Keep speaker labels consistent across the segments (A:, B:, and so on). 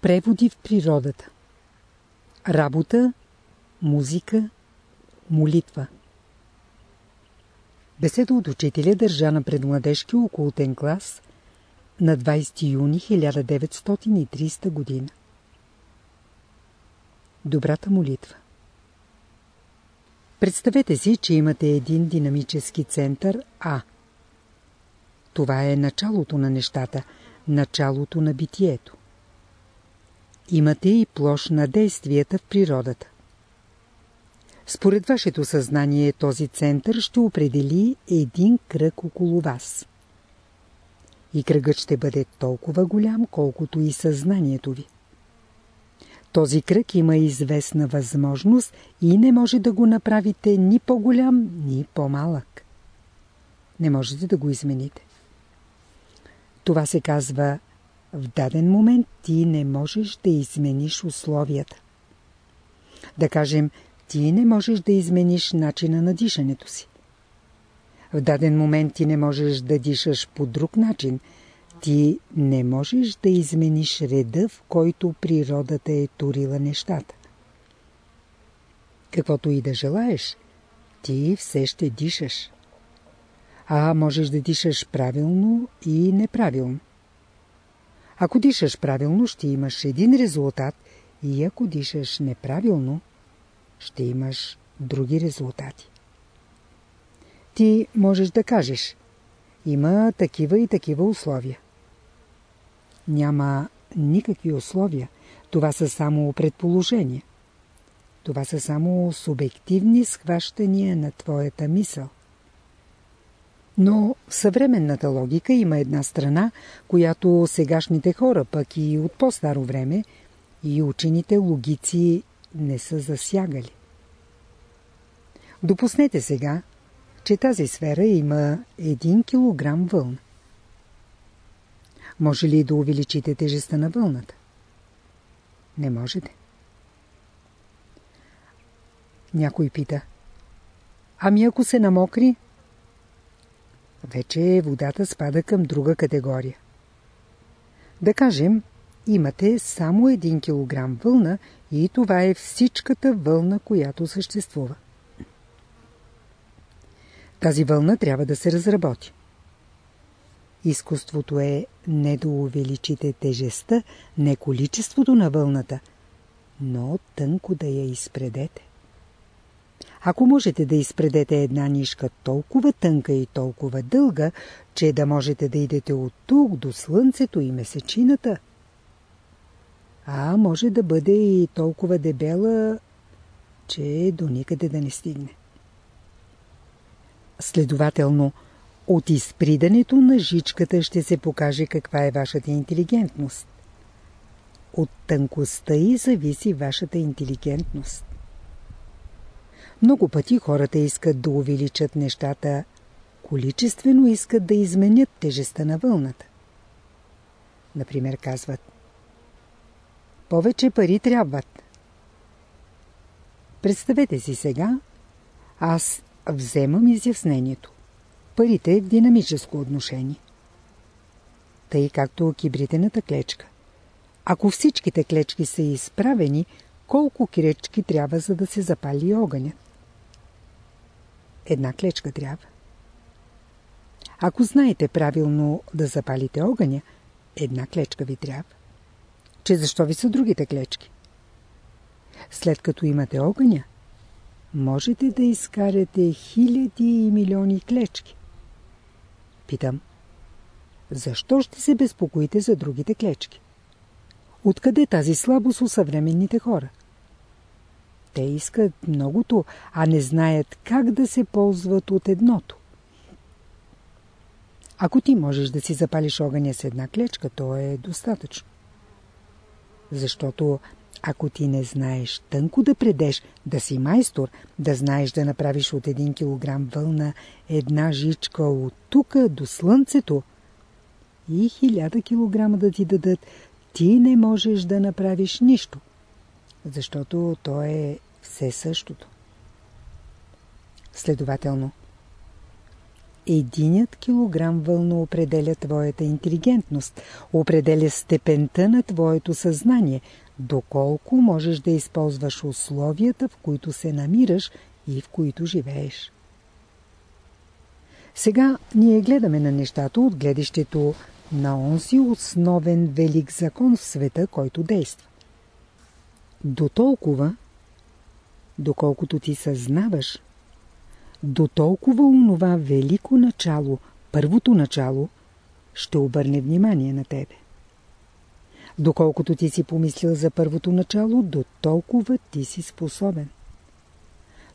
A: Преводи в природата Работа, музика, молитва Беседа от учителя държа на предмладежки окултен клас на 20 юни 1930 година. Добрата молитва Представете си, че имате един динамически център А. Това е началото на нещата, началото на битието. Имате и площ на действията в природата. Според вашето съзнание този център ще определи един кръг около вас. И кръгът ще бъде толкова голям, колкото и съзнанието ви. Този кръг има известна възможност и не може да го направите ни по-голям, ни по-малък. Не можете да го измените. Това се казва в даден момент ти не можеш да измениш условията. Да кажем, ти не можеш да измениш начина на дишането си. В даден момент ти не можеш да дишаш по друг начин. Ти не можеш да измениш реда, в който природата е турила нещата. Каквото и да желаеш, ти все ще дишаш. А можеш да дишаш правилно и неправилно. Ако дишаш правилно, ще имаш един резултат и ако дишаш неправилно, ще имаш други резултати. Ти можеш да кажеш, има такива и такива условия. Няма никакви условия. Това са само предположения. Това са само субективни схващания на твоята мисъл. Но в съвременната логика има една страна, която сегашните хора, пък и от по-старо време, и учените логици не са засягали. Допуснете сега, че тази сфера има 1 кг вълна. Може ли да увеличите тежестта на вълната? Не можете. Някой пита. Ами ако се намокри? Вече водата спада към друга категория. Да кажем, имате само 1 кг вълна и това е всичката вълна, която съществува. Тази вълна трябва да се разработи. Изкуството е не да увеличите тежестта, не количеството на вълната, но тънко да я изпредете. Ако можете да изпредете една нишка толкова тънка и толкова дълга, че да можете да идете от тук до слънцето и месечината, а може да бъде и толкова дебела, че до никъде да не стигне. Следователно, от изпридането на жичката ще се покаже каква е вашата интелигентност. От тънкостта и зависи вашата интелигентност. Много пъти хората искат да увеличат нещата, количествено искат да изменят тежестта на вълната. Например, казват Повече пари трябват. Представете си сега, аз вземам изяснението. Парите в динамическо отношение. Тъй както кибритената клечка. Ако всичките клечки са изправени, колко клечки трябва за да се запали огънят? Една клечка трябва. Ако знаете правилно да запалите огъня, една клечка ви трябва. Че защо ви са другите клечки? След като имате огъня, можете да изкарате хиляди и милиони клечки. Питам, защо ще се безпокоите за другите клечки? Откъде тази слабост у съвременните хора? Те искат многото, а не знаят как да се ползват от едното. Ако ти можеш да си запалиш огъня с една клечка, то е достатъчно. Защото ако ти не знаеш тънко да предеш, да си майстор, да знаеш да направиш от един килограм вълна една жичка от тука до слънцето и хиляда килограма да ти дадат, ти не можеш да направиш нищо. Защото то е все същото. Следователно, единият килограм вълна определя твоята интелигентност, определя степента на твоето съзнание, доколко можеш да използваш условията, в които се намираш и в които живееш. Сега ние гледаме на нещата от гледащето на онзи основен велик закон в света, който действа. До толкова, доколкото ти съзнаваш, до толкова онова велико начало, първото начало, ще обърне внимание на тебе. Доколкото ти си помислил за първото начало, до толкова ти си способен.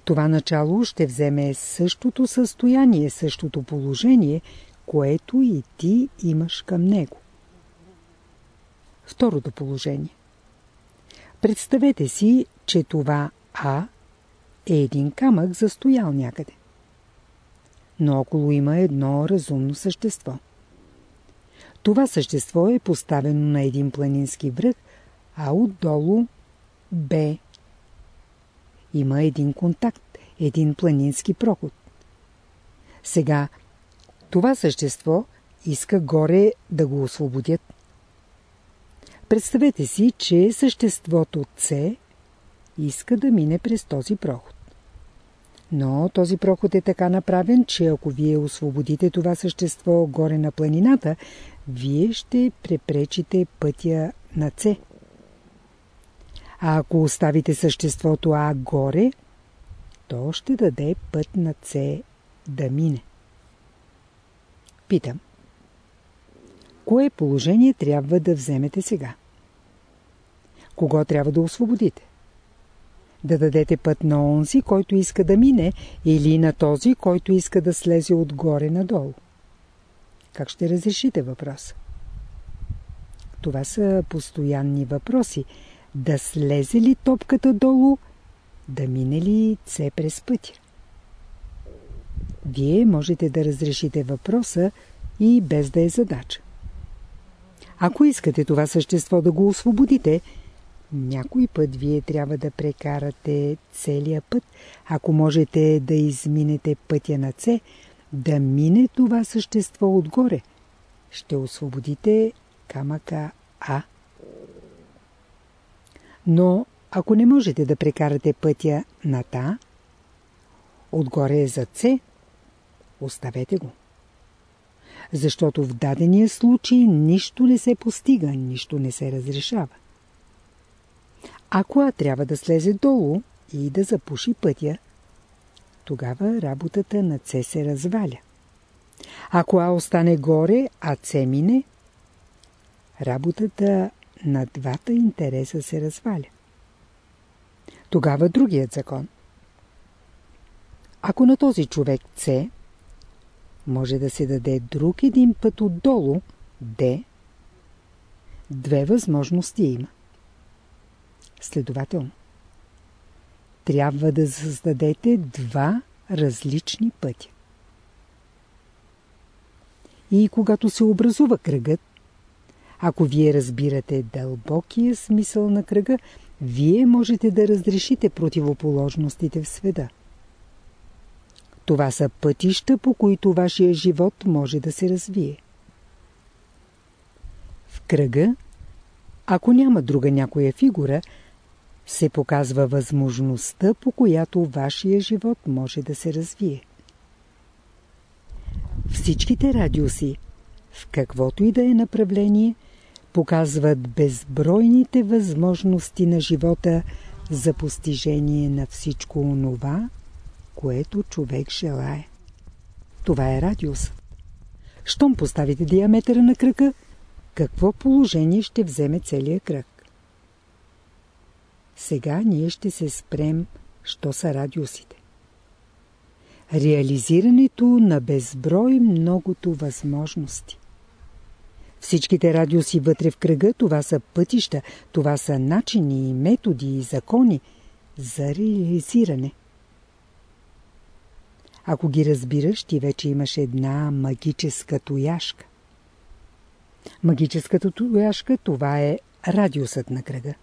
A: Това начало ще вземе същото състояние, същото положение, което и ти имаш към него. Второто положение. Представете си, че това А е един камък застоял някъде. Но около има едно разумно същество. Това същество е поставено на един планински връх, а отдолу Б. Има един контакт, един планински проход. Сега това същество иска горе да го освободят. Представете си, че съществото С иска да мине през този проход. Но този проход е така направен, че ако вие освободите това същество горе на планината, вие ще препречите пътя на С. А ако оставите съществото А горе, то ще даде път на С да мине. Питам. Кое положение трябва да вземете сега? Кого трябва да освободите? Да дадете път на онзи, който иска да мине, или на този, който иска да слезе отгоре надолу? Как ще разрешите въпроса? Това са постоянни въпроси. Да слезе ли топката долу, да мине ли це през пътя? Вие можете да разрешите въпроса и без да е задача. Ако искате това същество да го освободите, някой път вие трябва да прекарате целия път, ако можете да изминете пътя на С, да мине това същество отгоре. Ще освободите камъка А. Но ако не можете да прекарате пътя на Та, отгоре е за С, оставете го. Защото в дадения случай нищо не се постига, нищо не се разрешава. Ако А трябва да слезе долу и да запуши пътя, тогава работата на С се разваля. Ако А остане горе, а С мине, работата на двата интереса се разваля. Тогава другият закон. Ако на този човек С може да се даде друг един път отдолу, Д, две възможности има. Следователно, трябва да създадете два различни пътя. И когато се образува кръгът, ако вие разбирате дълбокия смисъл на кръга, вие можете да разрешите противоположностите в света. Това са пътища, по които вашия живот може да се развие. В кръга, ако няма друга някоя фигура, се показва възможността, по която вашия живот може да се развие. Всичките радиуси, в каквото и да е направление, показват безбройните възможности на живота за постижение на всичко онова, което човек желае. Това е радиус. Щом поставите диаметъра на кръга, какво положение ще вземе целият кръг? Сега ние ще се спрем, що са радиусите. Реализирането на безброй многото възможности. Всичките радиуси вътре в кръга, това са пътища, това са начини, методи и закони за реализиране. Ако ги разбираш, ти вече имаш една магическа тояшка. Магическата тояшка, това е радиусът на кръга.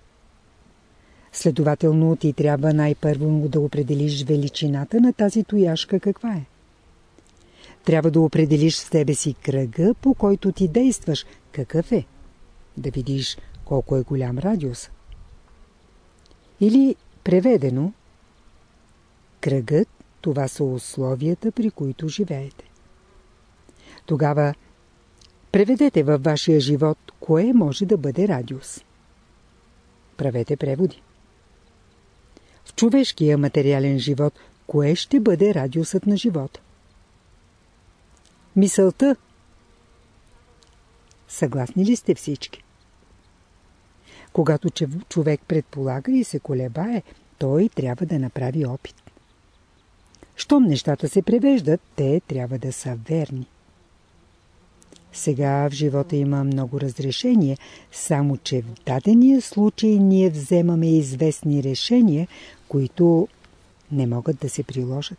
A: Следователно, ти трябва най-първо да определиш величината на тази тояшка каква е. Трябва да определиш с себе си кръга, по който ти действаш. Какъв е? Да видиш колко е голям радиус. Или преведено, кръгът това са условията, при които живеете. Тогава преведете във вашия живот, кое може да бъде радиус. Правете преводи. В човешкия материален живот, кое ще бъде радиусът на живота? Мисълта. Съгласни ли сте всички? Когато човек предполага и се колебае, той трябва да направи опит. Щом нещата се превеждат, те трябва да са верни. Сега в живота има много разрешения, само че в дадения случай ние вземаме известни решения, които не могат да се приложат.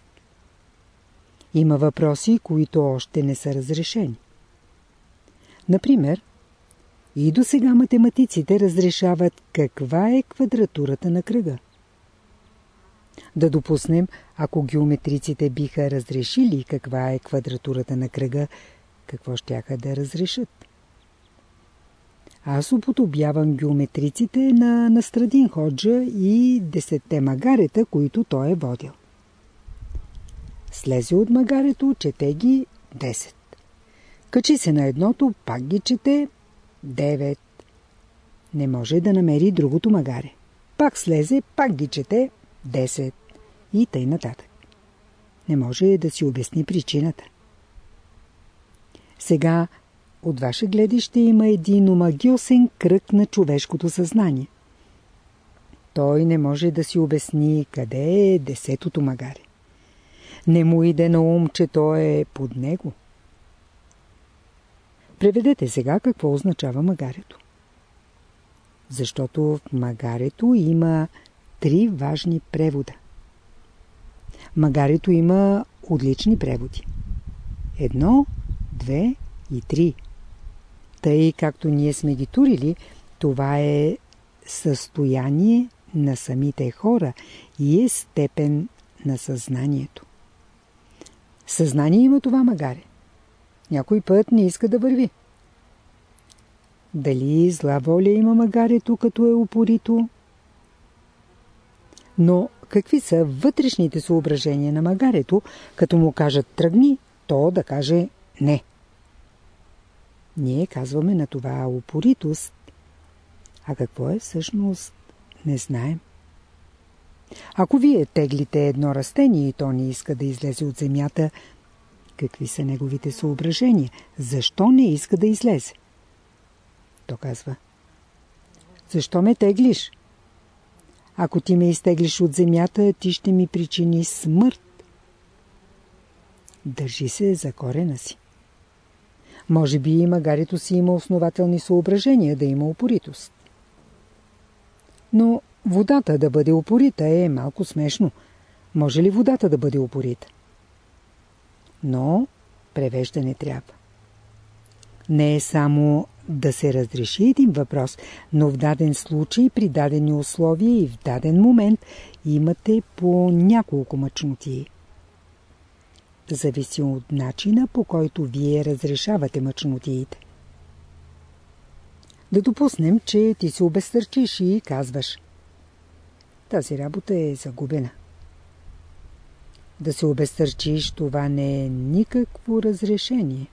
A: Има въпроси, които още не са разрешени. Например, и до сега математиците разрешават каква е квадратурата на кръга. Да допуснем, ако геометриците биха разрешили каква е квадратурата на кръга, какво щяха да разрешат? Аз уподобявам геометриците на Настрадин Ходжа и десетте магарета, които той е водил. Слезе от магарето, чете ги 10. Качи се на едното, пак ги чете 9. Не може да намери другото магаре. Пак слезе, пак ги чете 10. И тъй нататък. Не може да си обясни причината. Сега от ваше гледище има един омагиосен кръг на човешкото съзнание. Той не може да си обясни къде е десетото магаре. Не му иде на ум, че то е под него. Преведете сега какво означава магарето. Защото в магарето има три важни превода. Магарето има отлични преводи. Едно, две и три. Тъй както ние сме ги турили, това е състояние на самите хора и е степен на съзнанието. Съзнание има това магаре. Някой път не иска да върви. Дали зла воля има магарето, като е упорито? Но какви са вътрешните съображения на магарето, като му кажат тръгни, то да каже не. Ние казваме на това упоритост, а какво е всъщност не знаем. Ако вие теглите едно растение и то не иска да излезе от земята, какви са неговите съображения? Защо не иска да излезе? То казва. Защо ме теглиш? Ако ти ме изтеглиш от земята, ти ще ми причини смърт. Държи се за корена си. Може би и магарито си има основателни съображения да има упоритост. Но водата да бъде упорита е малко смешно. Може ли водата да бъде упорита? Но превеждане трябва. Не е само да се разреши един въпрос, но в даден случай, при дадени условия и в даден момент имате по няколко мъчноти. Зависи от начина, по който вие разрешавате мъчнотиите. Да допуснем, че ти се обезтърчиш и казваш Тази работа е загубена. Да се обезтърчиш, това не е никакво разрешение.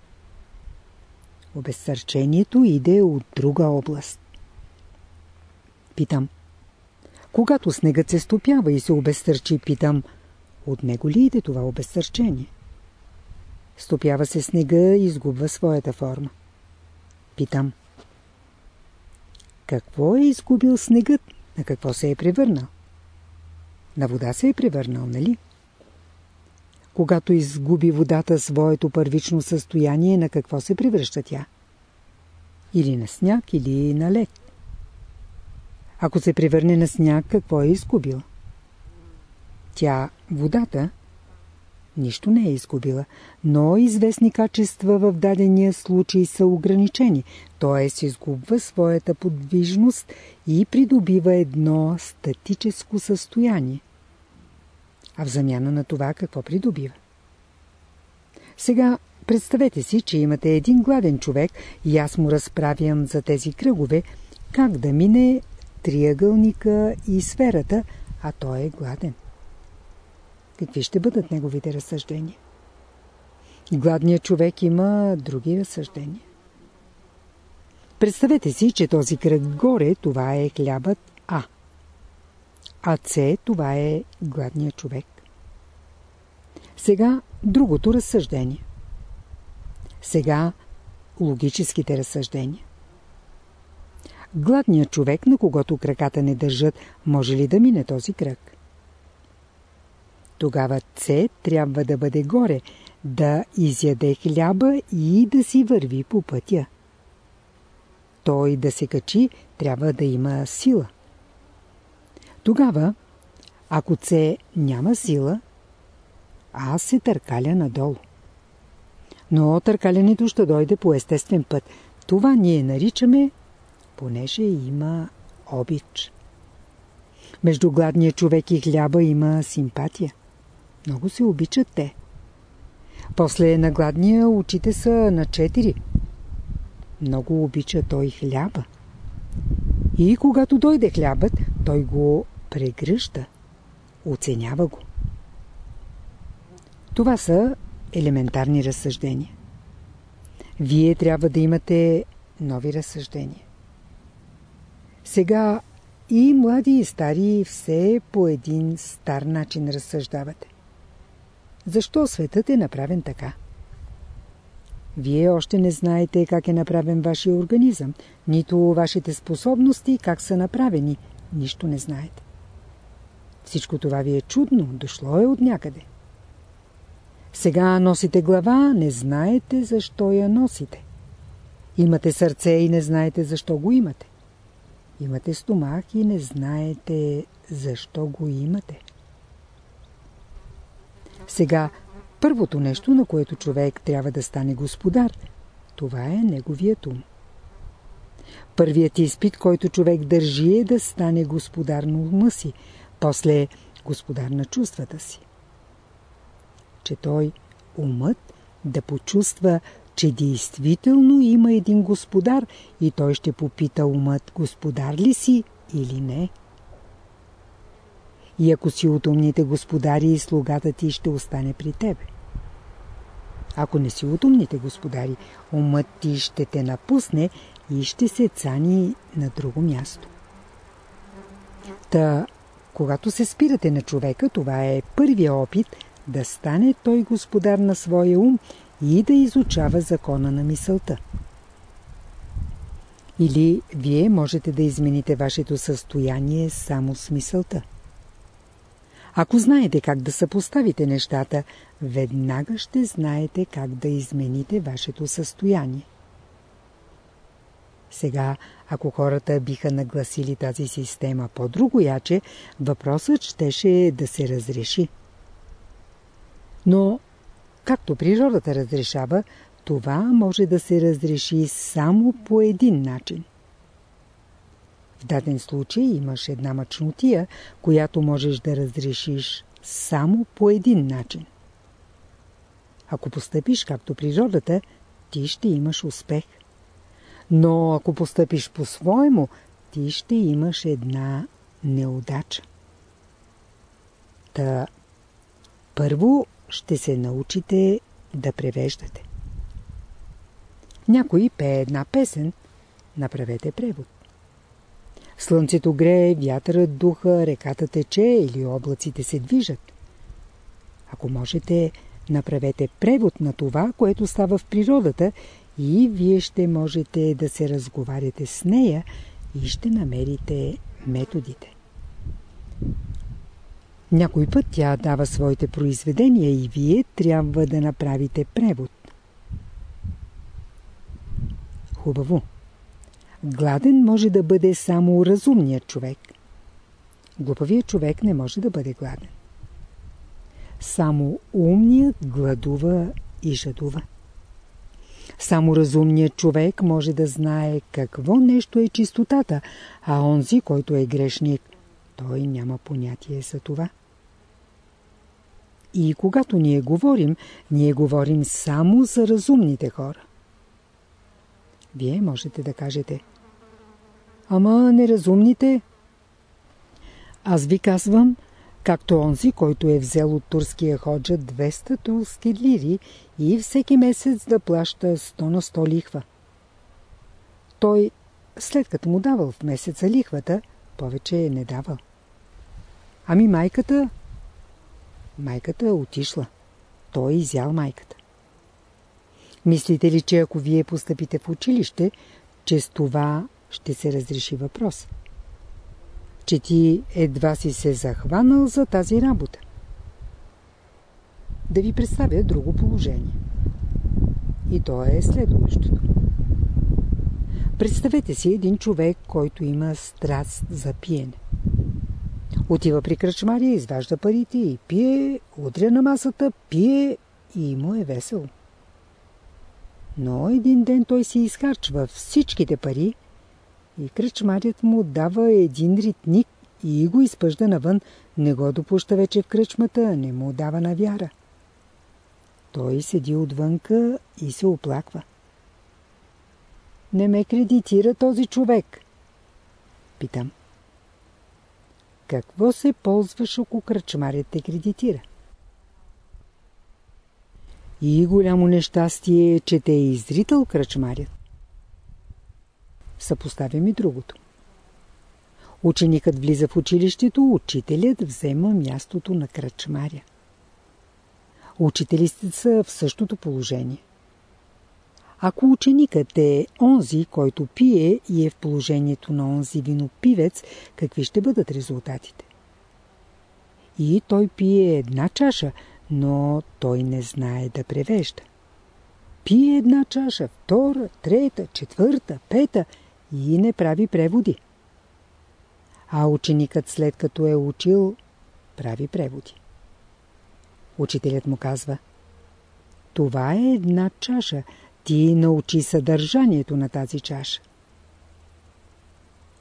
A: Обезсърчението иде от друга област. Питам. Когато снегът се стопява и се обезсърчи, питам, от него ли иде това обезсърчение? Стопява се снега и изгубва своята форма. Питам. Какво е изгубил снегът? На какво се е превърнал? На вода се е превърнал, нали? Когато изгуби водата своето първично състояние, на какво се превръща тя? Или на сняг, или на лед. Ако се превърне на сняг, какво е изгубил? Тя, водата, нищо не е изгубила, но известни качества в дадения случай са ограничени, т.е. изгубва своята подвижност и придобива едно статическо състояние. А в замяна на това какво придобива? Сега представете си, че имате един гладен човек и аз му разправям за тези кръгове, как да мине триъгълника и сферата, а той е гладен. Какви ще бъдат неговите разсъждения? Гладният човек има други разсъждения. Представете си, че този кръг горе, това е хлябът А. А С, това е гладният човек. Сега другото разсъждение. Сега логическите разсъждения. Гладният човек, на когото краката не държат, може ли да мине този кръг? Тогава С трябва да бъде горе, да изяде хляба и да си върви по пътя. Той да се качи, трябва да има сила. Тогава, ако С няма сила, аз се търкаля надолу. Но търкалянето ще дойде по естествен път. Това ние наричаме, понеже има обич. Между гладния човек и хляба има симпатия. Много се обичат те. После на гладния очите са на четири. Много обича той хляба. И когато дойде хлябът, той го прегръща, оценява го. Това са елементарни разсъждения. Вие трябва да имате нови разсъждения. Сега и млади и стари все по един стар начин разсъждавате. Защо светът е направен така? Вие още не знаете как е направен вашия организъм, нито вашите способности как са направени. Нищо не знаете. Всичко това ви е чудно, дошло е от някъде. Сега носите глава, не знаете защо я носите. Имате сърце и не знаете защо го имате. Имате стомах и не знаете защо го имате. Сега, първото нещо, на което човек трябва да стане господар, това е неговият ум. Първият изпит, който човек държи е да стане господар на ума си, после господар на чувствата си. Че той, умът, да почувства, че действително има един господар и той ще попита умът, господар ли си или не. И ако си от умните господари, слугата ти ще остане при тебе. Ако не си от умните господари, умът ти ще те напусне и ще се цани на друго място. Та, когато се спирате на човека, това е първия опит да стане той господар на своя ум и да изучава закона на мисълта. Или вие можете да измените вашето състояние само с мисълта. Ако знаете как да съпоставите нещата, веднага ще знаете как да измените вашето състояние. Сега, ако хората биха нагласили тази система по-другояче, въпросът щеше да се разреши. Но, както природата разрешава, това може да се разреши само по един начин – в даден случай имаш една мъчнотия, която можеш да разрешиш само по един начин. Ако постъпиш както природата, ти ще имаш успех. Но ако постъпиш по-своему, ти ще имаш една неудача. Та първо ще се научите да превеждате. Някой пее една песен, направете превод. Слънцето грее, вятърът духа, реката тече или облаците се движат. Ако можете, направете превод на това, което става в природата и вие ще можете да се разговаряте с нея и ще намерите методите. Някой път тя дава своите произведения и вие трябва да направите превод. Хубаво. Гладен може да бъде само разумният човек. Глупавият човек не може да бъде гладен. Само умният гладува и жадува. Само разумният човек може да знае какво нещо е чистотата, а онзи, който е грешник, той няма понятие за това. И когато ние говорим, ние говорим само за разумните хора. Вие можете да кажете Ама неразумните? Аз ви казвам, както онзи, който е взел от турския ходжа 200 турски лири и всеки месец да плаща 100 на 100 лихва. Той, след като му давал в месеца лихвата, повече не давал. Ами майката? Майката е отишла. Той е изял майката. Мислите ли, че ако вие постъпите в училище, че с това ще се разреши въпрос? Че ти едва си се захванал за тази работа? Да ви представя друго положение. И то е следващото. Представете си един човек, който има страст за пиене. Отива при кръчмария, изважда парите и пие, удря на масата, пие и му е весело. Но един ден той си изхарчва всичките пари и кръчмарят му дава един ритник и го изпъжда навън, не го допуща вече в кръчмата, не му дава на вяра. Той седи отвънка и се оплаква. Не ме кредитира този човек. Питам. Какво се ползваш, ако кръчмарят те кредитира? И голямо нещастие е, че те е изрител кръчмарят. Съпоставям и другото. Ученикът влиза в училището, учителят взема мястото на кръчмаря. Учителите са в същото положение. Ако ученикът е онзи, който пие и е в положението на онзи винопивец, какви ще бъдат резултатите? И той пие една чаша, но той не знае да превежда. Пие една чаша, втора, трета, четвърта, пета и не прави преводи. А ученикът след като е учил, прави преводи. Учителят му казва, това е една чаша, ти научи съдържанието на тази чаша.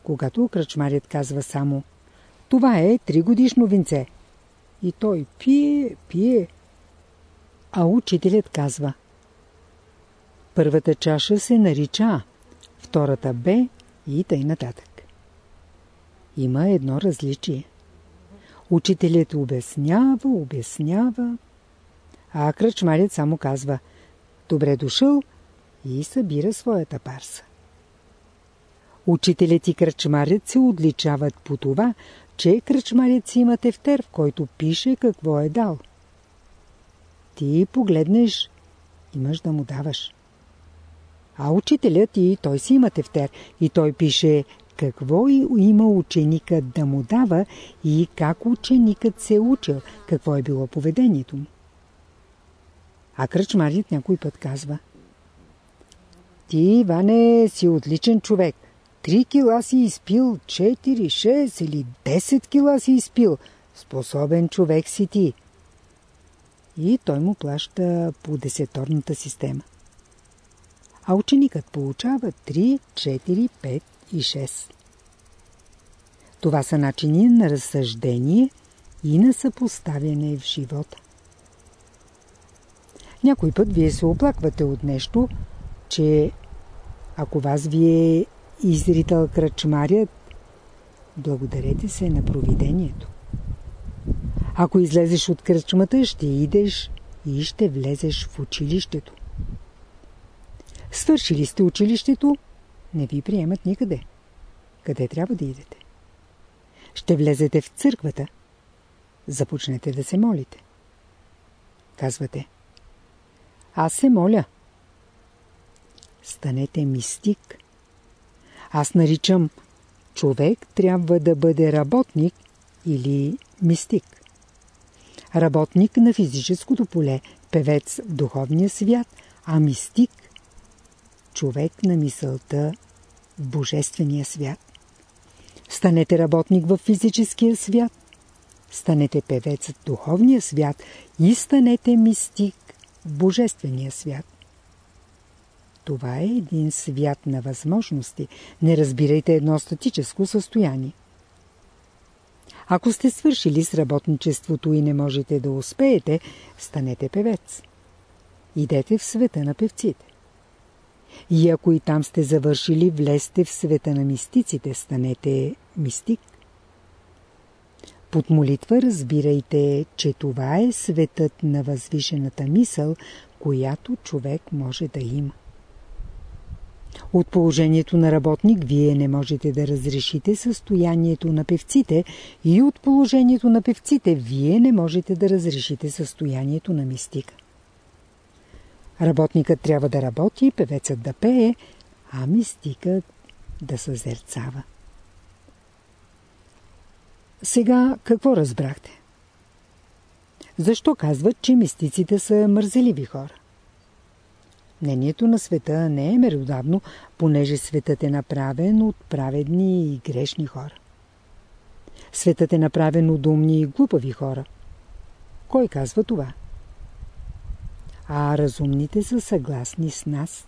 A: Когато кръчмарят казва само това е тригодишно винце. И той пие, пие. А учителят казва Първата чаша се нарича А, втората Б и тъй нататък. Има едно различие. Учителят обяснява, обяснява, а кръчмарят само казва Добре дошъл и събира своята парса. Учителят и кръчмарят се отличават по това, че кръчмарят си има тефтер, в който пише какво е дал. Ти погледнеш, имаш да му даваш. А учителят и той си има тефтер и той пише какво има ученикът да му дава и как ученикът се е учил, какво е било поведението му. А кръчмарят някой път казва Ти, Иване, си отличен човек. Три кила си изпил, четири, шест или десет кила си изпил. Способен човек си ти. И той му плаща по десеторната система. А ученикът получава 3, 4, 5 и 6. Това са начини на разсъждение и на съпоставяне в живота. Някой път вие се оплаквате от нещо, че ако вас ви е изритал кръчмарят, благодарете се на провидението. Ако излезеш от кръчмата, ще идеш и ще влезеш в училището. Свършили сте училището, не ви приемат никъде. Къде трябва да идете? Ще влезете в църквата. Започнете да се молите. Казвате – аз се моля. Станете мистик. Аз наричам човек трябва да бъде работник или мистик. Работник на физическото поле, певец в духовния свят, а мистик – човек на мисълта в божествения свят. Станете работник в физическия свят, станете певец в духовния свят и станете мистик Божествения свят. Това е един свят на възможности. Не разбирайте едно статическо състояние. Ако сте свършили с работничеството и не можете да успеете, станете певец. Идете в света на певците. И ако и там сте завършили, влезте в света на мистиците, станете мистик. Под молитва разбирайте, че това е светът на възвишената мисъл, която човек може да има. От положението на работник вие не можете да разрешите състоянието на певците и от положението на певците вие не можете да разрешите състоянието на мистика. Работникът трябва да работи, певецът да пее, а мистикът да съзерцава. Сега какво разбрахте? Защо казват, че мистиците са мързеливи хора? Мнението на света не е меродавно, понеже светът е направен от праведни и грешни хора. Светът е направен от умни и глупави хора. Кой казва това? А разумните са съгласни с нас.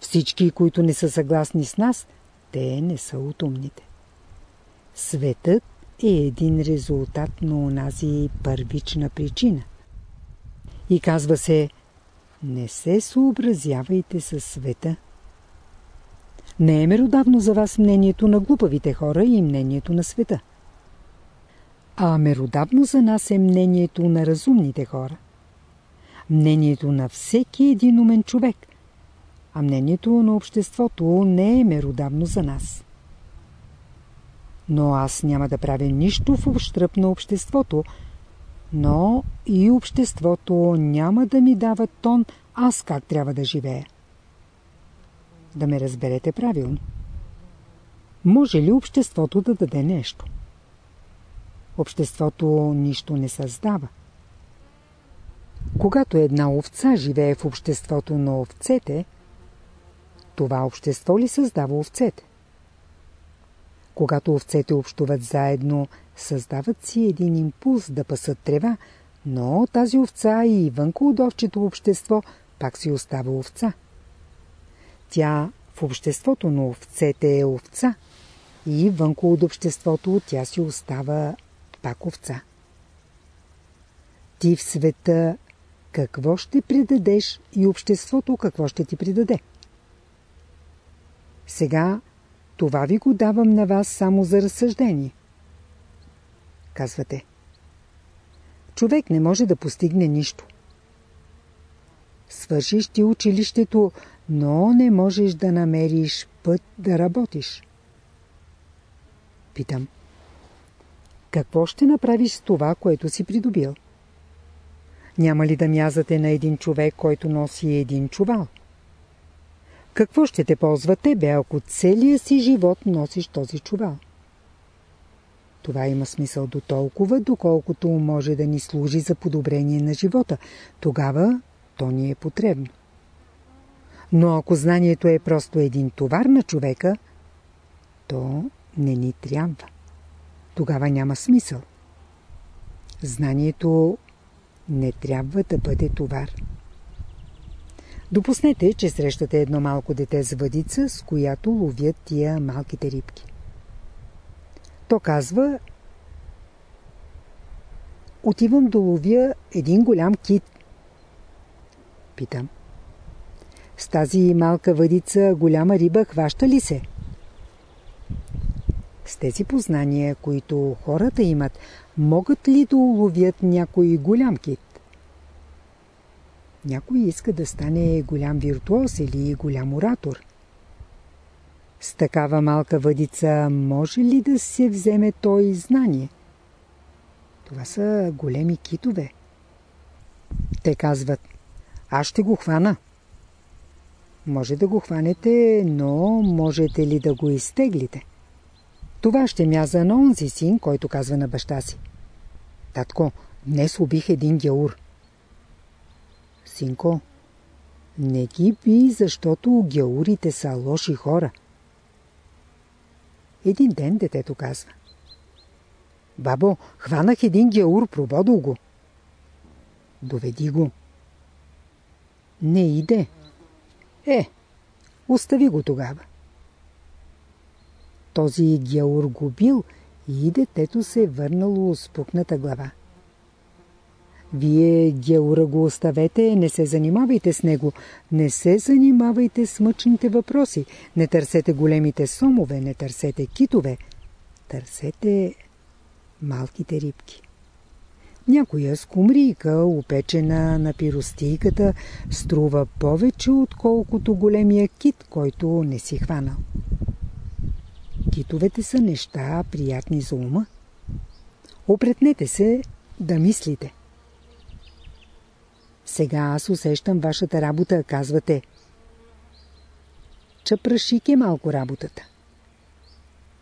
A: Всички, които не са съгласни с нас, те не са от умните. Светът е един резултат на онази първична причина. И казва се, не се съобразявайте със света. Не е меродавно за вас мнението на глупавите хора и мнението на света. А меродавно за нас е мнението на разумните хора. Мнението на всеки един умен човек. А мнението на обществото не е меродавно за нас. Но аз няма да правя нищо в общръп на обществото, но и обществото няма да ми дава тон аз как трябва да живея. Да ме разберете правилно. Може ли обществото да даде нещо? Обществото нищо не създава. Когато една овца живее в обществото на овцете, това общество ли създава овцете? Когато овцете общуват заедно, създават си един импулс да пасат трева, но тази овца и вънко от овчето общество пак си остава овца. Тя в обществото на овцете е овца и вънко от обществото тя си остава пак овца. Ти в света какво ще предадеш и обществото какво ще ти придаде? Сега това ви го давам на вас само за разсъждение. Казвате. Човек не може да постигне нищо. Свършиш ти училището, но не можеш да намериш път да работиш. Питам. Какво ще направиш с това, което си придобил? Няма ли да мязате на един човек, който носи един чувал? Какво ще те ползва тебе, ако целия си живот носиш този чувал? Това има смисъл до толкова, доколкото може да ни служи за подобрение на живота. Тогава то ни е потребно. Но ако знанието е просто един товар на човека, то не ни трябва. Тогава няма смисъл. Знанието не трябва да бъде товар. Допуснете, че срещате едно малко дете с въдица, с която ловят тия малките рибки. То казва Отивам да ловя един голям кит. Питам. С тази малка въдица голяма риба хваща ли се? С тези познания, които хората имат, могат ли да уловят някой голям кит? Някой иска да стане голям виртуоз или голям оратор. С такава малка въдица може ли да се вземе той знание? Това са големи китове. Те казват, аз ще го хвана. Може да го хванете, но можете ли да го изтеглите? Това ще мяза на онзи син, който казва на баща си. Татко, днес убих един геур. Синко, не ги би, защото геурите са лоши хора. Един ден детето казва. Бабо, хванах един геур, прободил го. Доведи го. Не иде. Е, остави го тогава. Този геур го бил и детето се е върнало с пукната глава. Вие геура го оставете, не се занимавайте с него, не се занимавайте с мъчните въпроси, не търсете големите сомове, не търсете китове, търсете малките рибки. Някоя скумрийка, опечена на пиростийката, струва повече, отколкото големия кит, който не си хванал. Китовете са неща, приятни за ума. Опретнете се да мислите. Сега аз усещам вашата работа, казвате. Чапрашик е малко работата.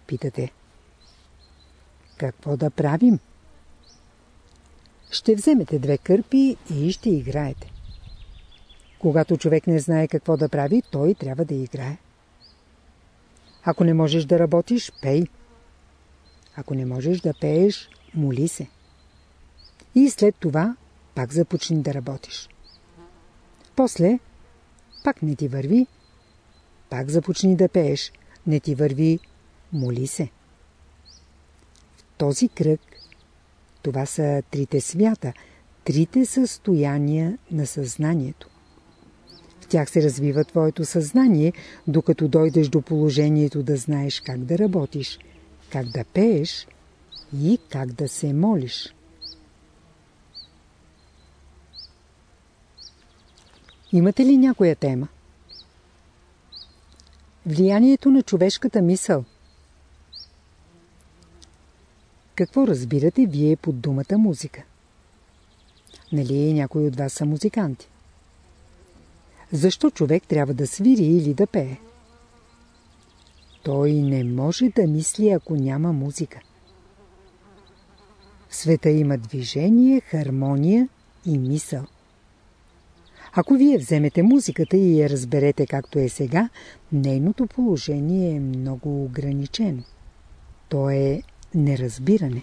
A: Питате. Какво да правим? Ще вземете две кърпи и ще играете. Когато човек не знае какво да прави, той трябва да играе. Ако не можеш да работиш, пей. Ако не можеш да пееш, моли се. И след това пак започни да работиш. После, пак не ти върви, пак започни да пееш. Не ти върви, моли се. В този кръг това са трите свята, трите състояния на съзнанието. В тях се развива твоето съзнание, докато дойдеш до положението да знаеш как да работиш, как да пееш и как да се молиш. Имате ли някоя тема? Влиянието на човешката мисъл. Какво разбирате вие под думата музика? Нали някои от вас са музиканти? Защо човек трябва да свири или да пее? Той не може да мисли, ако няма музика. В света има движение, хармония и мисъл. Ако вие вземете музиката и я разберете както е сега, нейното положение е много ограничено. То е неразбиране.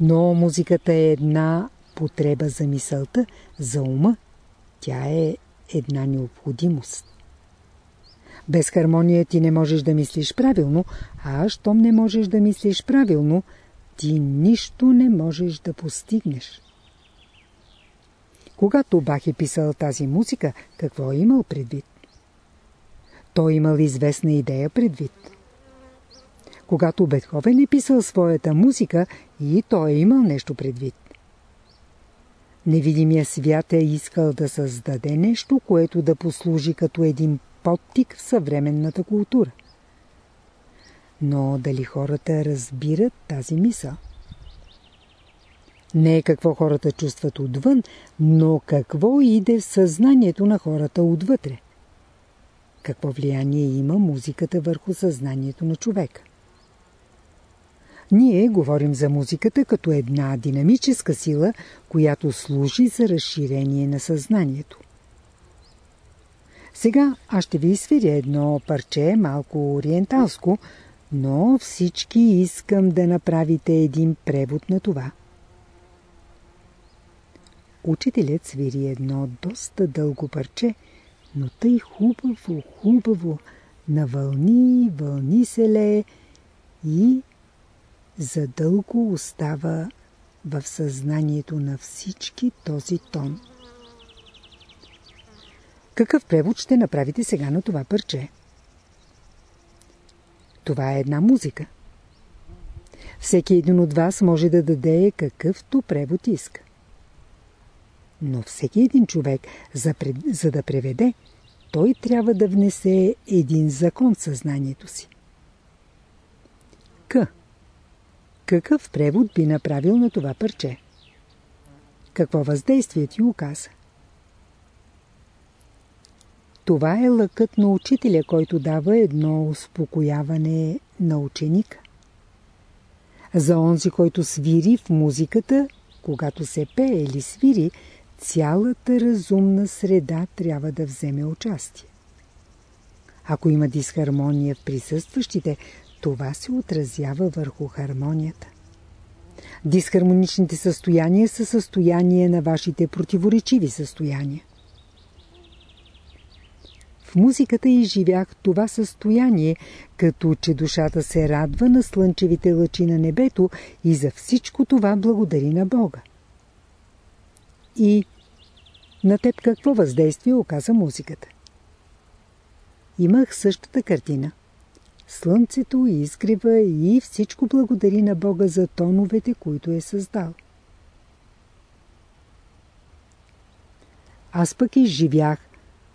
A: Но музиката е една потреба за мисълта, за ума. Тя е една необходимост. Без хармония ти не можеш да мислиш правилно, а щом не можеш да мислиш правилно, ти нищо не можеш да постигнеш. Когато Бах е писал тази музика, какво е имал предвид? Той имал известна идея предвид. Когато Бетховен е писал своята музика, и той е имал нещо предвид. Невидимия свят е искал да създаде нещо, което да послужи като един подтик в съвременната култура. Но дали хората разбират тази мисъл? Не е какво хората чувстват отвън, но какво иде в съзнанието на хората отвътре. Какво влияние има музиката върху съзнанието на човека. Ние говорим за музиката като една динамическа сила, която служи за разширение на съзнанието. Сега аз ще ви свиря едно парче, малко ориенталско, но всички искам да направите един превод на това. Учителят свири едно доста дълго парче, но тъй хубаво, хубаво, на вълни, вълни се лее и задълго остава в съзнанието на всички този тон. Какъв превод ще направите сега на това парче? Това е една музика. Всеки един от вас може да даде какъвто превод иска. Но всеки един човек, за, за да преведе, той трябва да внесе един закон в съзнанието си. К. Какъв превод би направил на това парче? Какво въздействие ти оказа? Това е лъкът на учителя, който дава едно успокояване на ученика. За онзи, който свири в музиката, когато се пее или свири, цялата разумна среда трябва да вземе участие. Ако има дисхармония в присъстващите, това се отразява върху хармонията. Дисхармоничните състояния са състояние на вашите противоречиви състояния. В музиката изживях това състояние, като че душата се радва на слънчевите лъчи на небето и за всичко това благодари на Бога. И на теб какво въздействие оказа музиката? Имах същата картина. Слънцето изгрева и всичко благодари на Бога за тоновете, които е създал. Аз пък изживях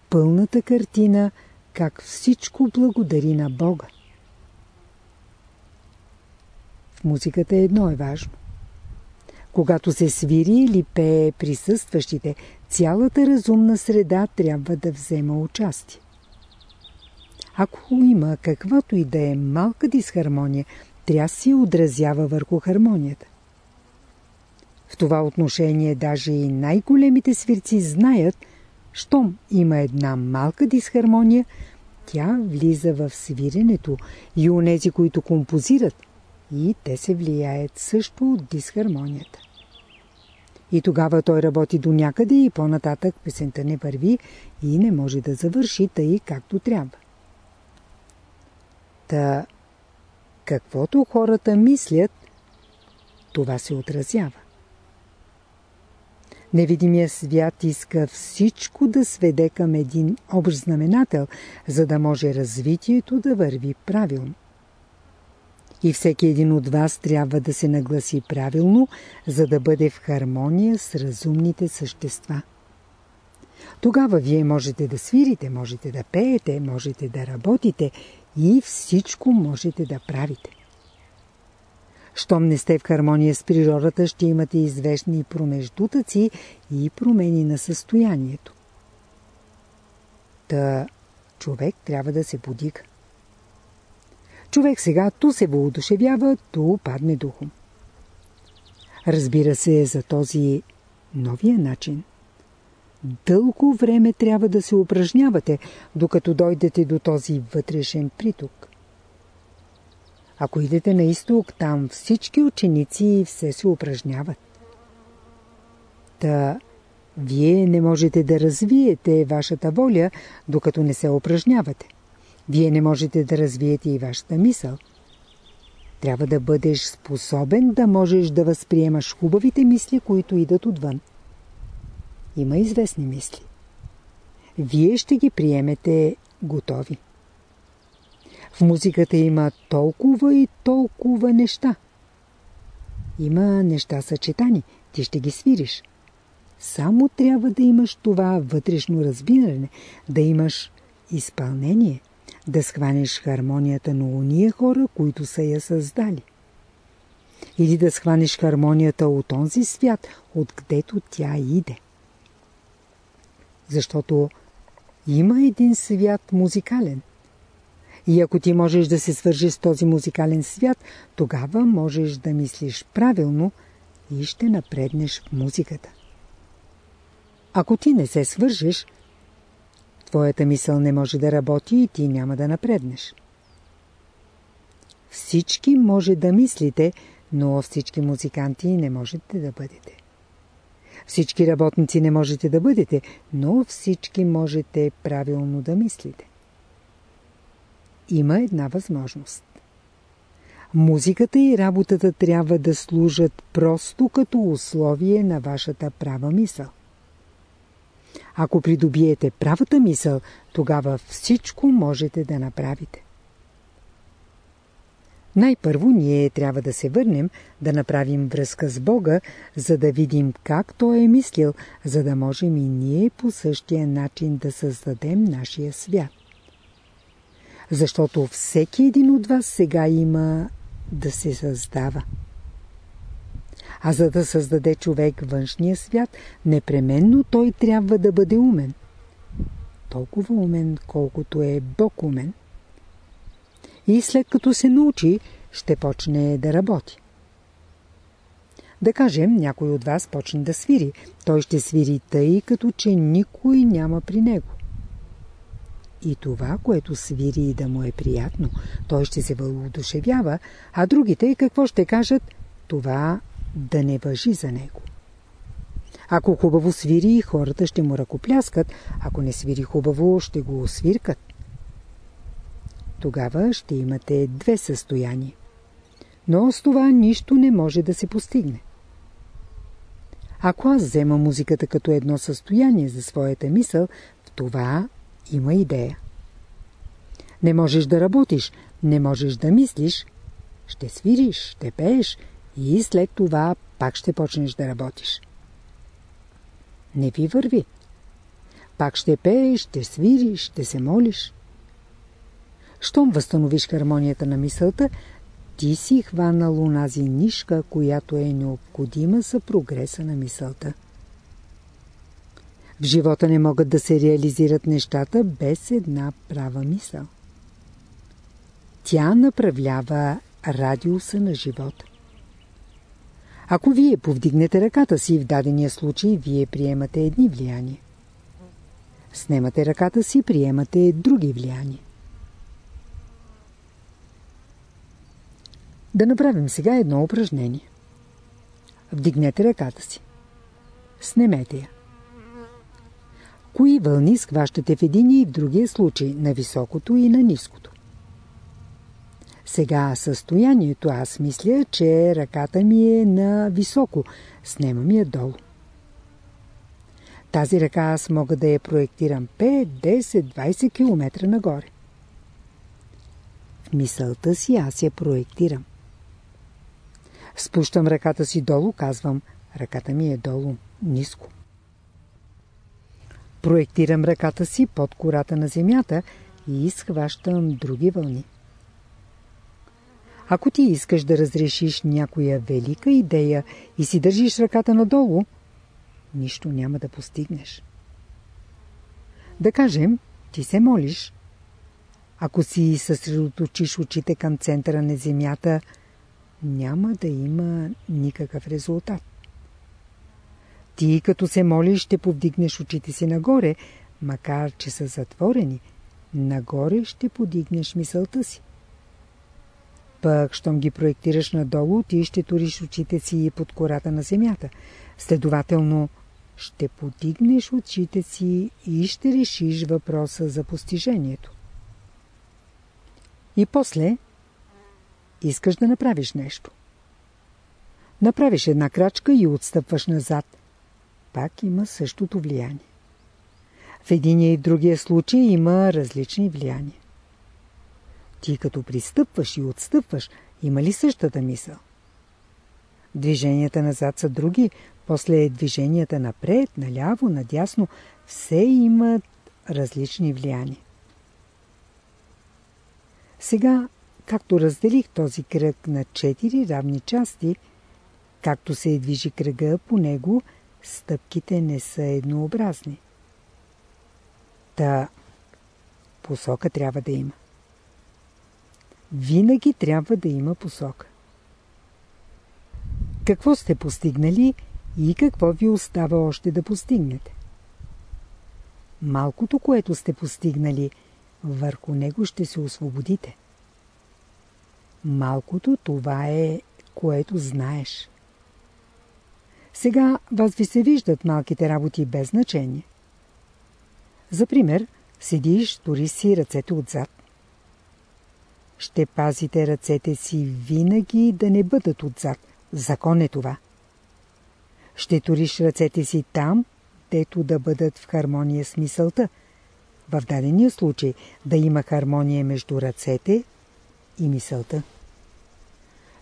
A: пълната картина, как всичко благодари на Бога. В музиката едно е важно. Когато се свири или пее присъстващите, цялата разумна среда трябва да взема участие. Ако има каквато и да е малка дисхармония, тя си отразява върху хармонията. В това отношение даже и най-големите свирци знаят, щом има една малка дисхармония, тя влиза в свиренето и у нези, които композират, и те се влияят също от дисхармонията. И тогава той работи до някъде и по-нататък песента не върви и не може да завърши тъй както трябва. Та, каквото хората мислят, това се отразява. Невидимия свят иска всичко да сведе към един общ знаменател, за да може развитието да върви правилно. И всеки един от вас трябва да се нагласи правилно, за да бъде в хармония с разумните същества. Тогава вие можете да свирите, можете да пеете, можете да работите и всичко можете да правите. Щом не сте в хармония с природата, ще имате известни промеждутъци и промени на състоянието. Та човек трябва да се подига. Човек сега ту се въодушевява, ту падне духом. Разбира се, за този новия начин. Дълго време трябва да се упражнявате, докато дойдете до този вътрешен приток. Ако идете на изток, там всички ученици все се упражняват. Та, вие не можете да развиете вашата воля, докато не се упражнявате. Вие не можете да развиете и вашата мисъл. Трябва да бъдеш способен да можеш да възприемаш хубавите мисли, които идат отвън. Има известни мисли. Вие ще ги приемете готови. В музиката има толкова и толкова неща. Има неща съчетани, ти ще ги свириш. Само трябва да имаш това вътрешно разбиране, да имаш изпълнение, да схванеш хармонията на уния хора, които са я създали. Или да схванеш хармонията от онзи свят, откъдето тя иде. Защото има един свят музикален. И ако ти можеш да се свържиш с този музикален свят, тогава можеш да мислиш правилно и ще напреднеш в музиката. Ако ти не се свържеш, твоята мисъл не може да работи и ти няма да напреднеш. Всички може да мислите, но всички музиканти не можете да бъдете. Всички работници не можете да бъдете, но всички можете правилно да мислите има една възможност. Музиката и работата трябва да служат просто като условие на вашата права мисъл. Ако придобиете правата мисъл, тогава всичко можете да направите. Най-първо ние трябва да се върнем, да направим връзка с Бога, за да видим как Той е мислил, за да можем и ние по същия начин да създадем нашия свят. Защото всеки един от вас сега има да се създава. А за да създаде човек външния свят, непременно той трябва да бъде умен. Толкова умен, колкото е Бог умен. И след като се научи, ще почне да работи. Да кажем, някой от вас почне да свири. Той ще свири тъй, като че никой няма при него и това, което свири и да му е приятно, той ще се въодушевява, а другите какво ще кажат, това да не въжи за него. Ако хубаво свири, хората ще му ръкопляскат, ако не свири хубаво, ще го свиркат. Тогава ще имате две състояния. Но с това нищо не може да се постигне. Ако аз взема музиката като едно състояние за своята мисъл, в това има идея. Не можеш да работиш, не можеш да мислиш, ще свириш, ще пееш и след това пак ще почнеш да работиш. Не ви върви. Пак ще пееш, ще свириш, ще се молиш. Щом възстановиш хармонията на мисълта, ти си хванал унази нишка, която е необходима за прогреса на мисълта. В живота не могат да се реализират нещата без една права мисъл. Тя направлява радиуса на живота. Ако вие повдигнете ръката си, в дадения случай вие приемате едни влияния. Снемате ръката си, приемате други влияния. Да направим сега едно упражнение. Вдигнете ръката си. Снемете я. Кои вълни схващате в един и в другия случай, на високото и на ниското? Сега състоянието аз мисля, че ръката ми е на високо, снемам я долу. Тази ръка аз мога да я проектирам 5, 10, 20 км нагоре. В мисълта си аз я проектирам. Спущам ръката си долу, казвам, ръката ми е долу, ниско. Проектирам ръката си под кората на земята и изхващам други вълни. Ако ти искаш да разрешиш някоя велика идея и си държиш ръката надолу, нищо няма да постигнеш. Да кажем, ти се молиш. Ако си съсредоточиш очите към центъра на земята, няма да има никакъв резултат. Ти като се молиш, ще повдигнеш очите си нагоре, макар че са затворени. Нагоре ще подигнеш мисълта си. Пък, щом ги проектираш надолу, ти ще туриш очите си под кората на земята. Следователно, ще подигнеш очите си и ще решиш въпроса за постижението. И после, искаш да направиш нещо. Направиш една крачка и отстъпваш назад. Пак има същото влияние. В единия и другия случай има различни влияния. Ти като пристъпваш и отстъпваш, има ли същата мисъл? Движенията назад са други, после движенията напред, наляво, надясно, все имат различни влияния. Сега, както разделих този кръг на четири равни части, както се движи кръга по него, стъпките не са еднообразни. Та посока трябва да има винаги трябва да има посока. Какво сте постигнали и какво ви остава още да постигнете? Малкото, което сте постигнали, върху него ще се освободите. Малкото това е, което знаеш. Сега вас ви се виждат малките работи без значение. За пример, седиш, тори си ръцете отзад ще пазите ръцете си винаги да не бъдат отзад. Закон е това. Ще туриш ръцете си там, дето да бъдат в хармония с мисълта. В дадения случай да има хармония между ръцете и мисълта.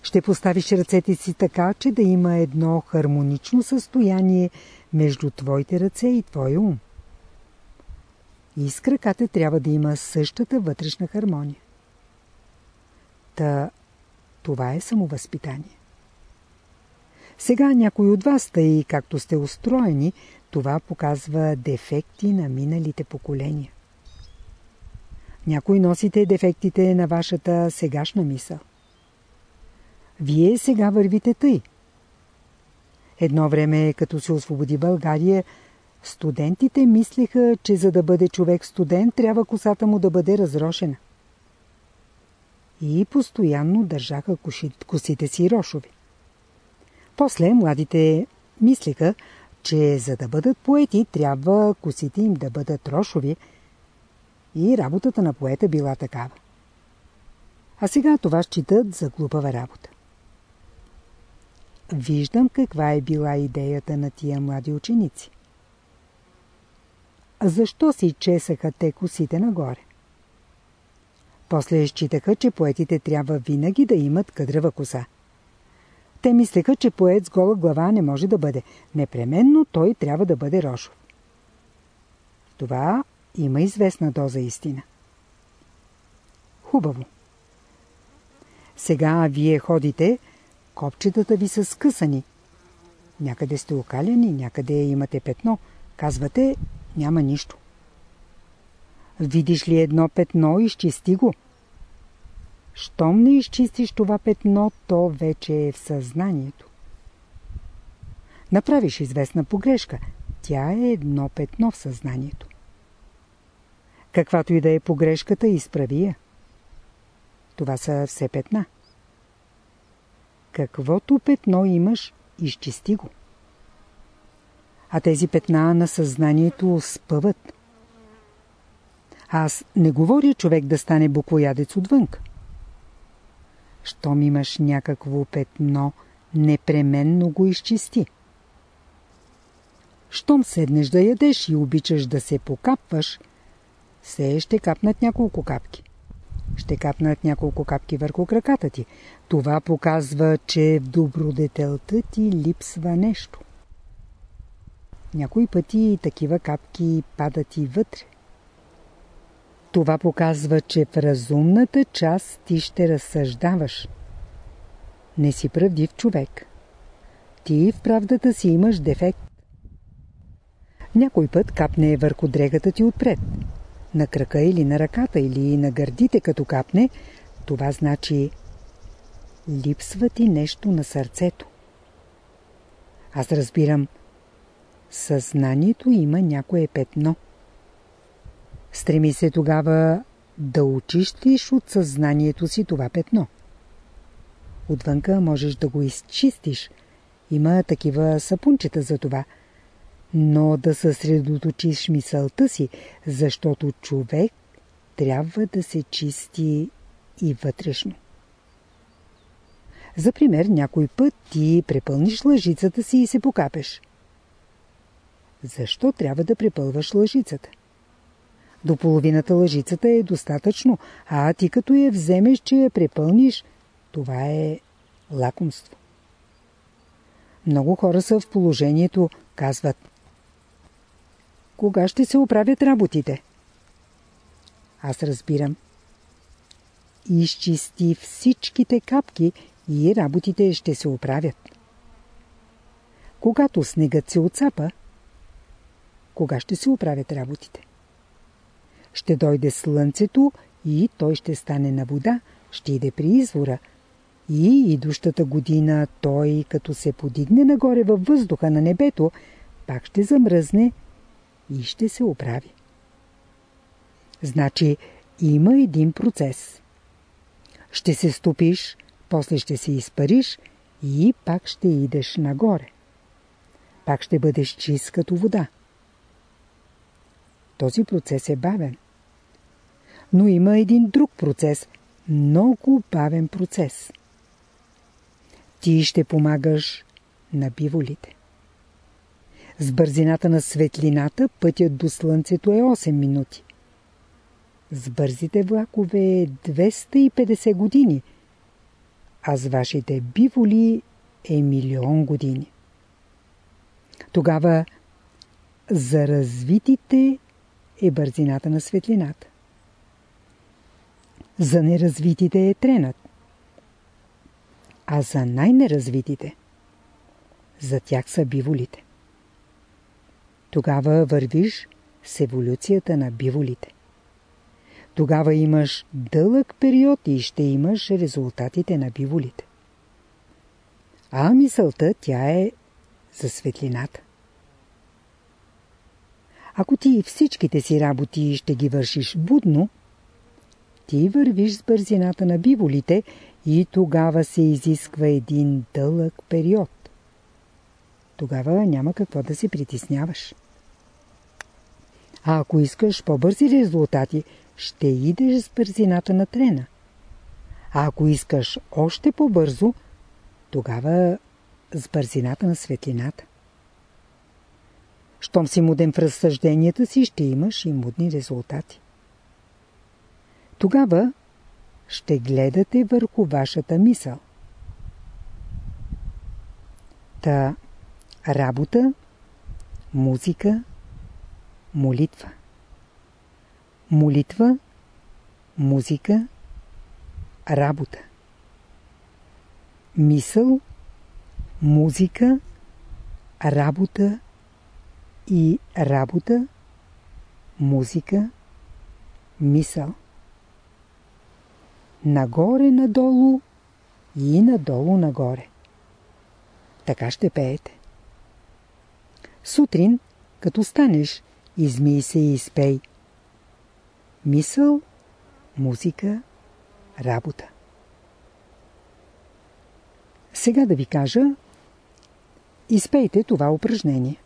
A: Ще поставиш ръцете си така, че да има едно хармонично състояние между твоите ръце и твоя ум. И с краката трябва да има същата вътрешна хармония. Та, това е самовъзпитание. Сега някой от вас, тъй както сте устроени, това показва дефекти на миналите поколения. Някой носите дефектите на вашата сегашна мисъл. Вие сега вървите тъй. Едно време, като се освободи България, студентите мислеха, че за да бъде човек студент, трябва косата му да бъде разрошена и постоянно държаха косите си рошови. После младите мислиха, че за да бъдат поети, трябва косите им да бъдат рошови и работата на поета била такава. А сега това считат за глупава работа. Виждам каква е била идеята на тия млади ученици. Защо си чесаха те косите нагоре? После считаха, че поетите трябва винаги да имат къдрава коса. Те мислеха, че поет с гола глава не може да бъде. Непременно той трябва да бъде Рошов. Това има известна доза истина. Хубаво. Сега вие ходите, копчетата ви са скъсани. Някъде сте окаляни, някъде имате петно. Казвате, няма нищо. Видиш ли едно петно, изчисти го. Щом не изчистиш това петно, то вече е в съзнанието. Направиш известна погрешка. Тя е едно петно в съзнанието. Каквато и да е погрешката, изправи я. Това са все петна. Каквото петно имаш, изчисти го. А тези петна на съзнанието спъват. Аз не говоря човек да стане буквоядец отвън. Щом имаш някакво петно, непременно го изчисти. Щом седнеш да ядеш и обичаш да се покапваш, се ще капнат няколко капки. Ще капнат няколко капки върху краката ти. Това показва, че в добродетелта ти липсва нещо. Някои пъти такива капки падат и вътре. Това показва, че в разумната част ти ще разсъждаваш. Не си правдив човек. Ти в правдата си имаш дефект. Някой път капне върху дрегата ти отпред. На крака или на ръката или на гърдите като капне, това значи липсва ти нещо на сърцето. Аз разбирам, съзнанието има някое петно – Стреми се тогава да очистиш от съзнанието си това петно. Отвънка можеш да го изчистиш. Има такива сапунчета за това. Но да съсредоточиш мисълта си, защото човек трябва да се чисти и вътрешно. За пример, някой път ти препълниш лъжицата си и се покапеш. Защо трябва да препълваш лъжицата? До половината лъжицата е достатъчно, а ти като я вземеш, че я препълниш, това е лакомство. Много хора са в положението, казват. Кога ще се оправят работите? Аз разбирам. Изчисти всичките капки и работите ще се оправят. Когато снегът се отцапа, кога ще се оправят работите? Ще дойде слънцето и той ще стане на вода, ще иде при извора. И идущата година той, като се подигне нагоре във въздуха на небето, пак ще замръзне и ще се оправи. Значи има един процес. Ще се стопиш, после ще се изпариш и пак ще идеш нагоре. Пак ще бъдеш чист като вода. Този процес е бавен. Но има един друг процес, много бавен процес. Ти ще помагаш на биволите. С бързината на светлината пътят до Слънцето е 8 минути. С бързите влакове е 250 години, а с вашите биволи е милион години. Тогава за развитите е бързината на светлината. За неразвитите е тренът. А за най-неразвитите, за тях са биволите. Тогава вървиш с еволюцията на биволите. Тогава имаш дълъг период и ще имаш резултатите на биволите. А мисълта тя е за светлината. Ако ти всичките си работи ще ги вършиш будно, ти вървиш с бързината на биволите и тогава се изисква един дълъг период. тогава няма какво да се притесняваш. А ако искаш по-бързи резултати, ще идеш с бързината на трена. А ако искаш още по-бързо, тогава с бързината на светлината. Щом си муден в разсъжденията си, ще имаш и мудни резултати. Тогава ще гледате върху вашата мисъл. Та работа, музика, молитва. Молитва, музика, работа. Мисъл, музика, работа и работа, музика, мисъл. Нагоре-надолу и надолу-нагоре. Така ще пеете. Сутрин, като станеш, измий се и изпей. Мисъл, музика, работа. Сега да ви кажа, изпейте това упражнение.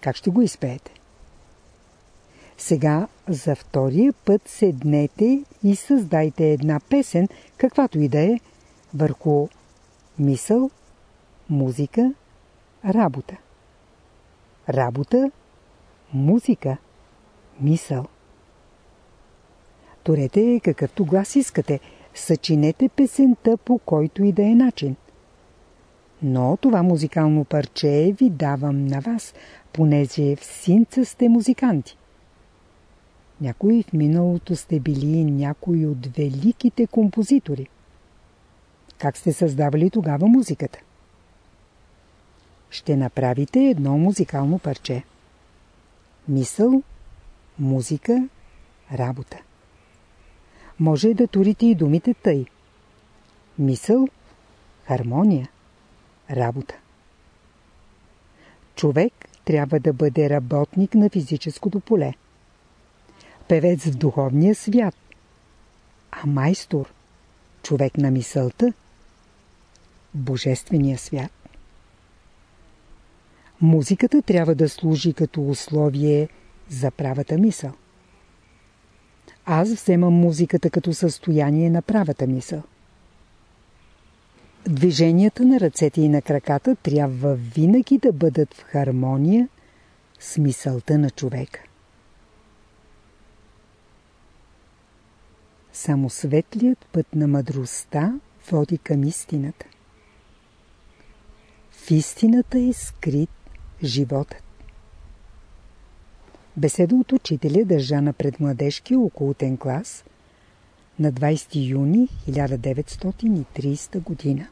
A: Как ще го изпеете? Сега за втория път седнете и създайте една песен, каквато и да е, върху мисъл, музика, работа. Работа, музика, мисъл. Торете какъвто глас искате, съчинете песента по който и да е начин. Но това музикално парче ви давам на вас, понеже в синца сте музиканти. Някои в миналото сте били някои от великите композитори. Как сте създавали тогава музиката? Ще направите едно музикално парче. Мисъл, музика, работа. Може да турите и думите тъй. Мисъл, хармония, работа. Човек трябва да бъде работник на физическото поле. Певец в духовния свят. А майстор, човек на мисълта, божествения свят. Музиката трябва да служи като условие за правата мисъл. Аз вземам музиката като състояние на правата мисъл. Движенията на ръцете и на краката трябва винаги да бъдат в хармония с мисълта на човека. Само светлият път на мъдростта води към истината. В истината е скрит животът. Беседа от учителя държа на предмладежки околотен клас на 20 юни 1930 година.